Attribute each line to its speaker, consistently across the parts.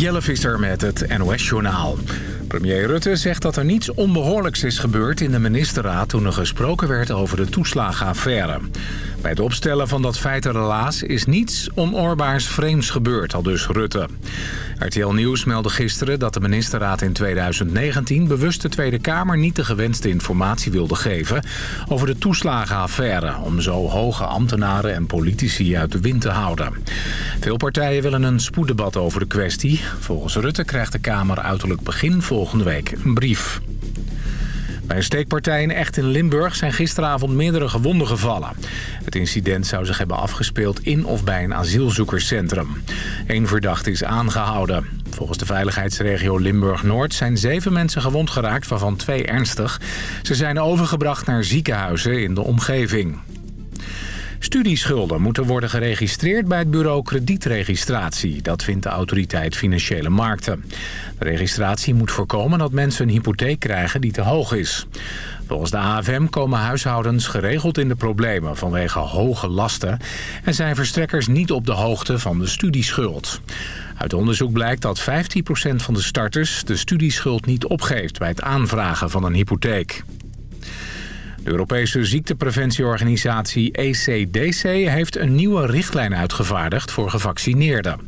Speaker 1: Jelle Visser met het NOS-journaal. Premier Rutte zegt dat er niets onbehoorlijks is gebeurd in de ministerraad... toen er gesproken werd over de toeslagenaffaire. Bij het opstellen van dat feitenrelaas is niets onoorbaars vreemds gebeurd, al dus Rutte. RTL Nieuws meldde gisteren dat de ministerraad in 2019... bewust de Tweede Kamer niet de gewenste informatie wilde geven... over de toeslagenaffaire... om zo hoge ambtenaren en politici uit de wind te houden. Veel partijen willen een spoeddebat over de kwestie. Volgens Rutte krijgt de Kamer uiterlijk begin volgende week een brief. Bij een steekpartij in Echt in Limburg zijn gisteravond meerdere gewonden gevallen. Het incident zou zich hebben afgespeeld in of bij een asielzoekerscentrum. Eén verdachte is aangehouden. Volgens de veiligheidsregio Limburg-Noord zijn zeven mensen gewond geraakt, waarvan twee ernstig. Ze zijn overgebracht naar ziekenhuizen in de omgeving. Studieschulden moeten worden geregistreerd bij het bureau kredietregistratie. Dat vindt de autoriteit Financiële Markten. De registratie moet voorkomen dat mensen een hypotheek krijgen die te hoog is. Volgens de AFM komen huishoudens geregeld in de problemen vanwege hoge lasten... en zijn verstrekkers niet op de hoogte van de studieschuld. Uit onderzoek blijkt dat 15% van de starters de studieschuld niet opgeeft bij het aanvragen van een hypotheek. De Europese ziektepreventieorganisatie ECDC heeft een nieuwe richtlijn uitgevaardigd voor gevaccineerden.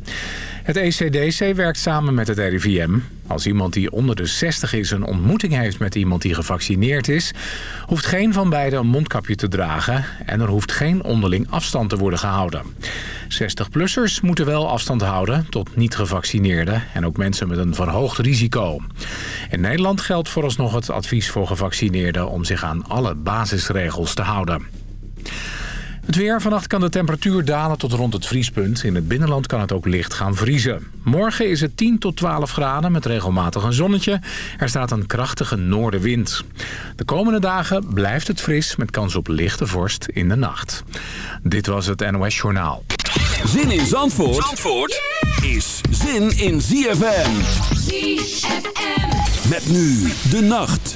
Speaker 1: Het ECDC werkt samen met het RIVM. Als iemand die onder de 60 is een ontmoeting heeft met iemand die gevaccineerd is... hoeft geen van beiden een mondkapje te dragen... en er hoeft geen onderling afstand te worden gehouden. 60-plussers moeten wel afstand houden tot niet-gevaccineerden... en ook mensen met een verhoogd risico. In Nederland geldt vooralsnog het advies voor gevaccineerden... om zich aan alle basisregels te houden. Het weer. Vannacht kan de temperatuur dalen tot rond het vriespunt. In het binnenland kan het ook licht gaan vriezen. Morgen is het 10 tot 12 graden met regelmatig een zonnetje. Er staat een krachtige noordenwind. De komende dagen blijft het fris met kans op lichte vorst in de nacht. Dit was het NOS Journaal.
Speaker 2: Zin in Zandvoort, Zandvoort is zin in ZFM. ZFM. Met nu de nacht.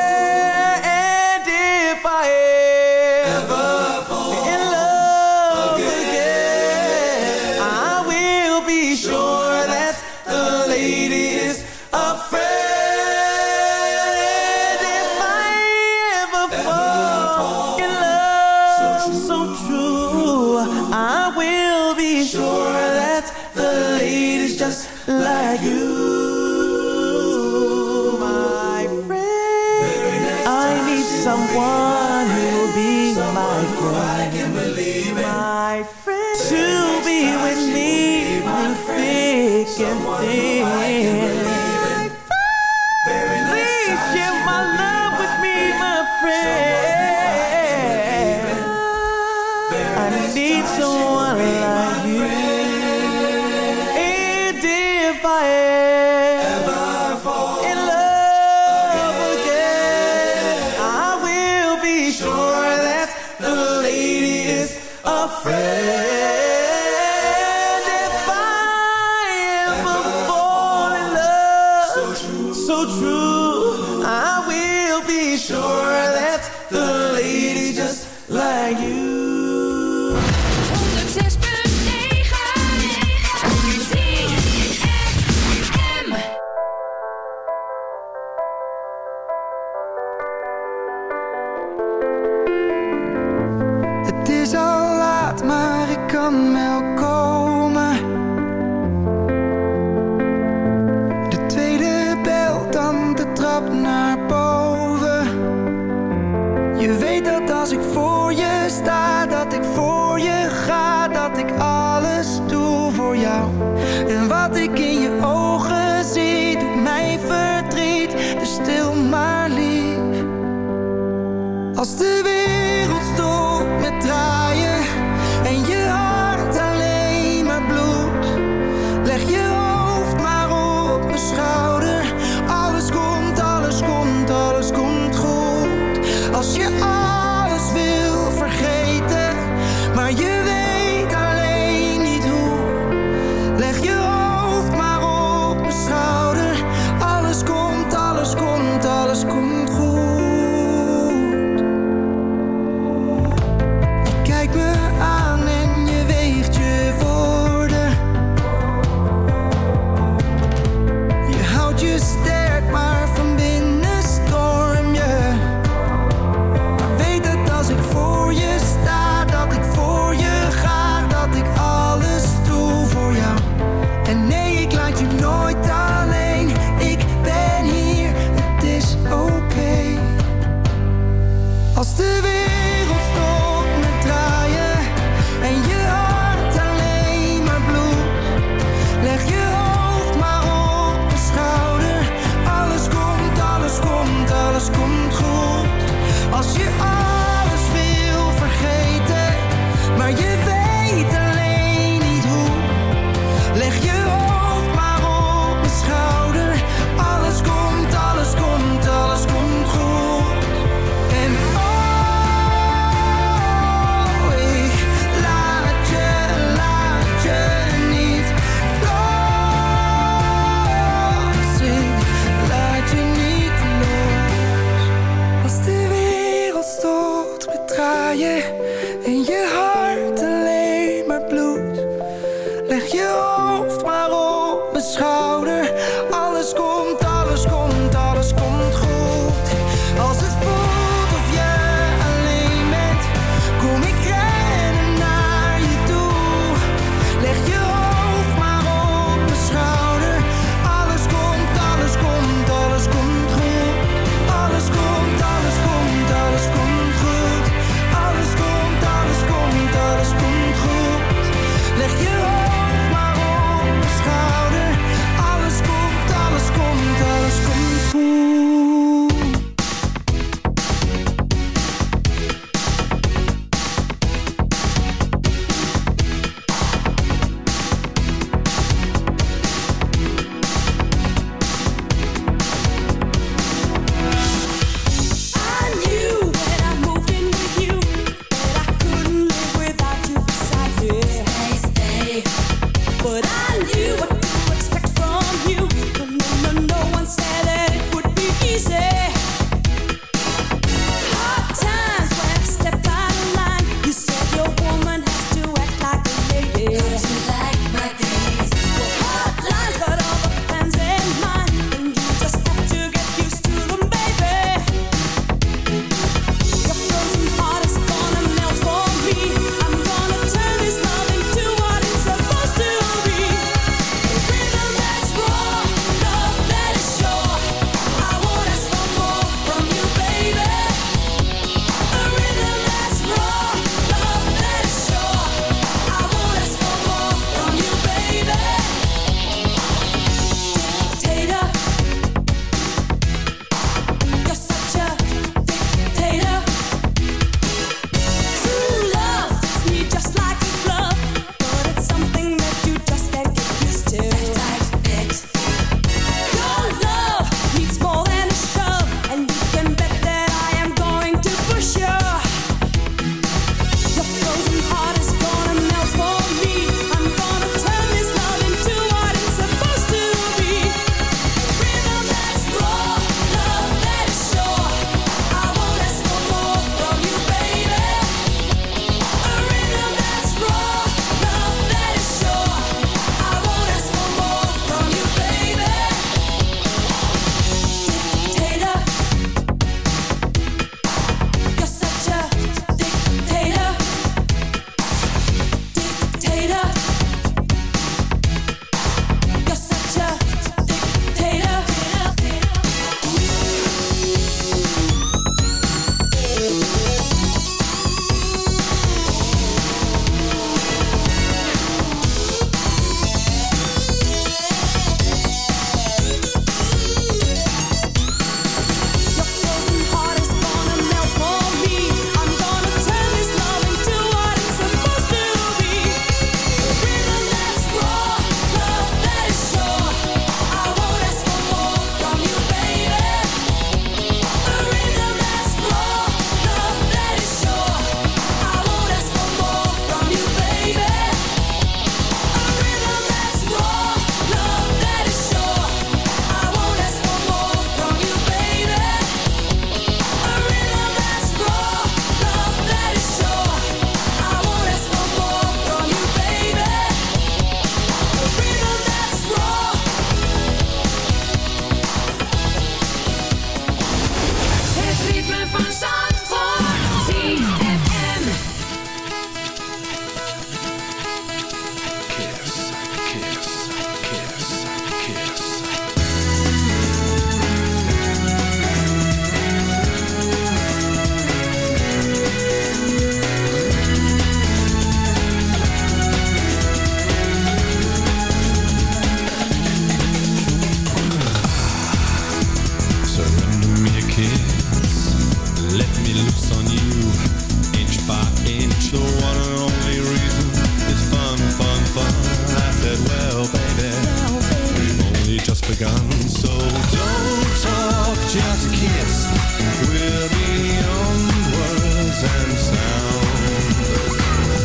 Speaker 3: Just
Speaker 4: a kiss beyond words and sound.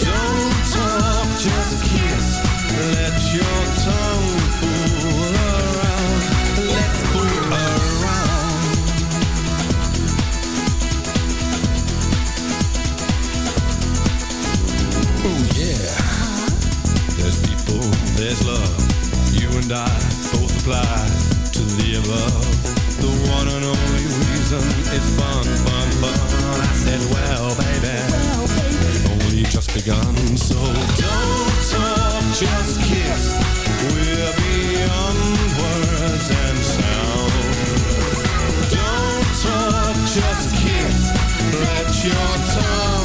Speaker 4: Don't talk, just kiss. Let your tongue fool around. Let's fool around. Oh yeah. There's people, there's love. You and I both apply to the above only reason is fun, fun, fun. I said, well, baby, well, baby. only just begun. So don't talk, just kiss. We're beyond words and sound. Don't talk, just kiss. Let your tongue.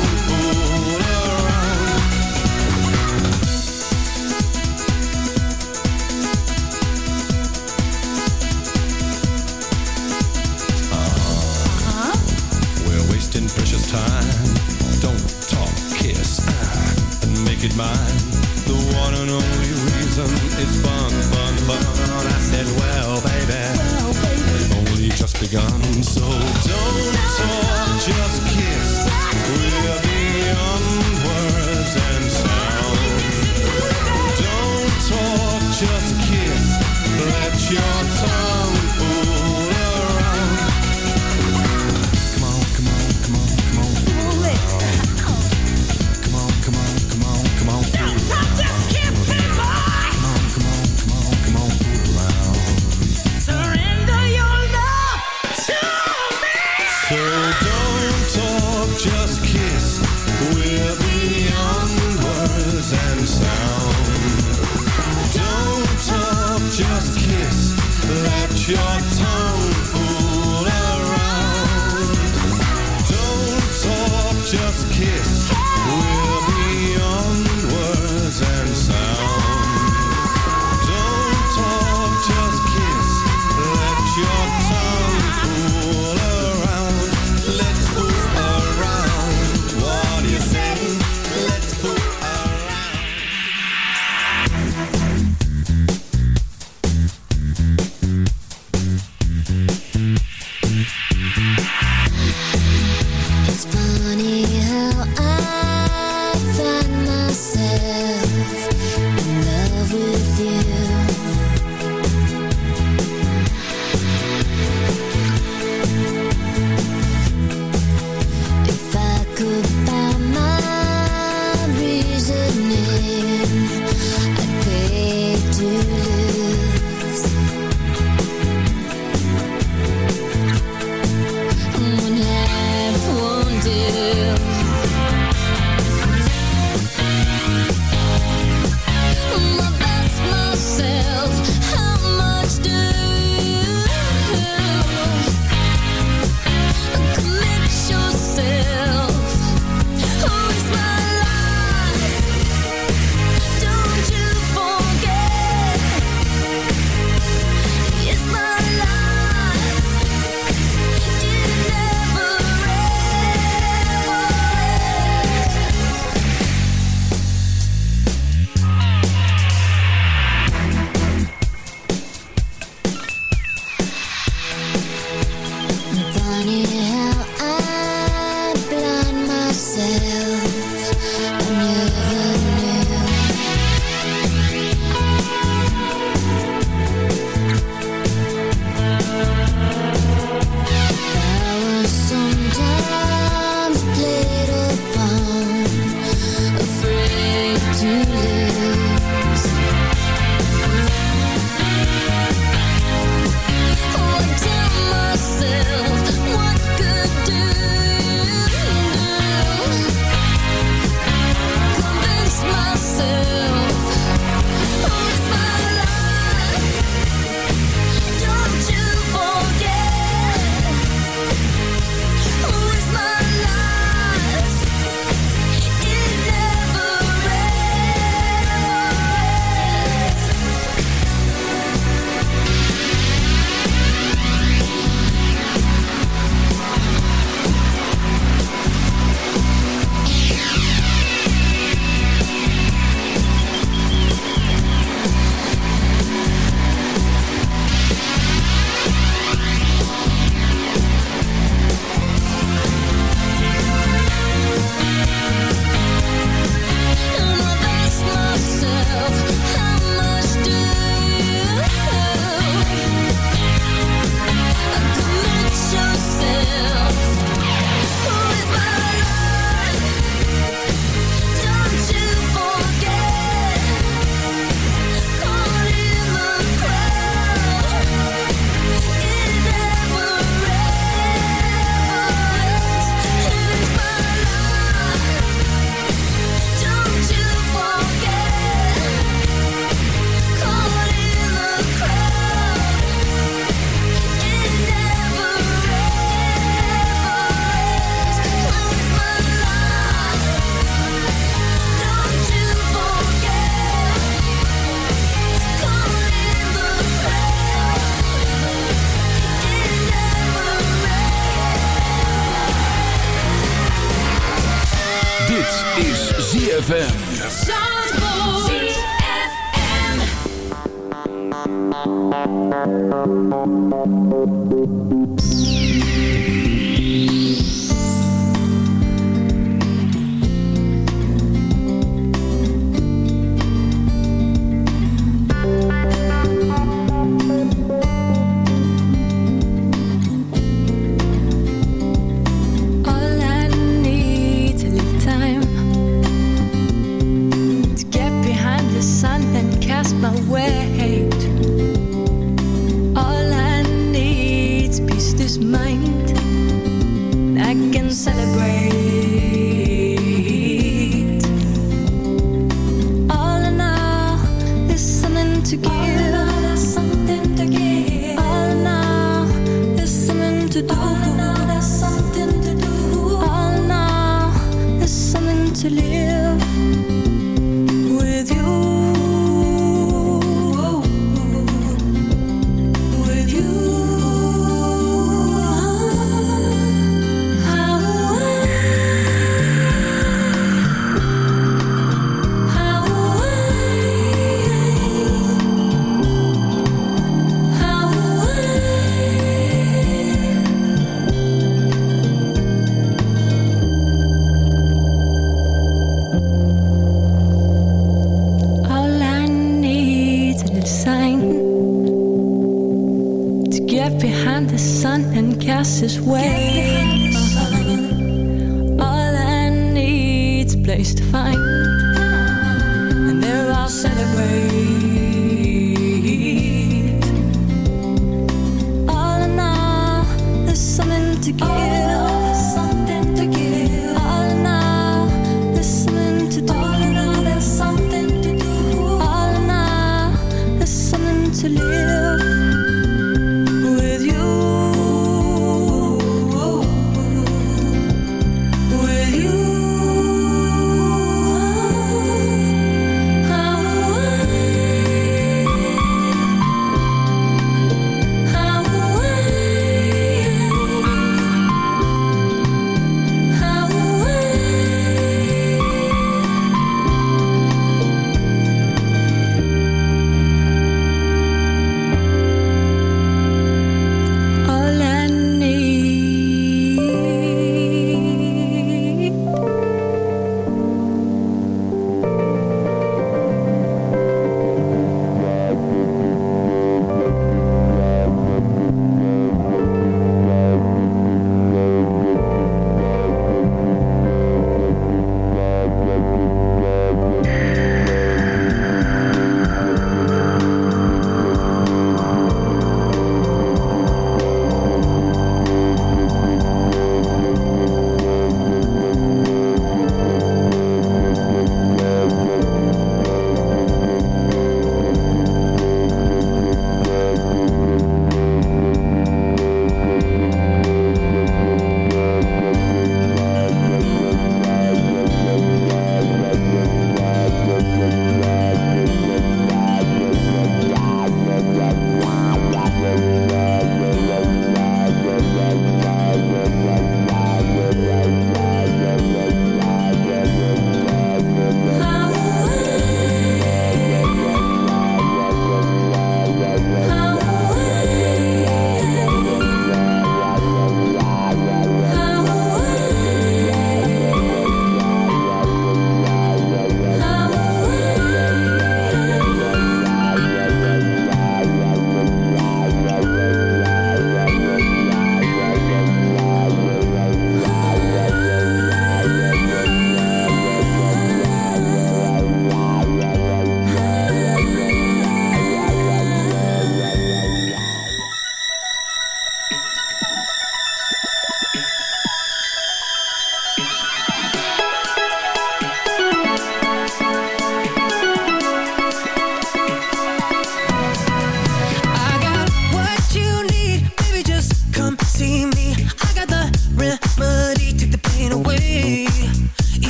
Speaker 5: Cast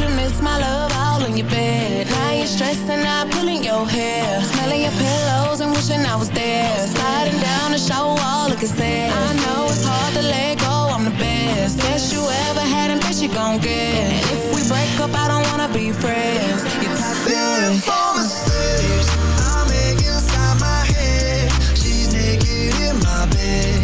Speaker 6: you miss my love all in your bed. Now you're stressing out, pulling your hair. Smelling your pillows and wishing I was there. Sliding down the shower wall, look at I know it's hard to let go, I'm the best. Best you ever had and best you gon' get. And if we break up, I don't wanna be friends. You're toxic.
Speaker 7: mistakes I make inside my head. She's naked in my bed.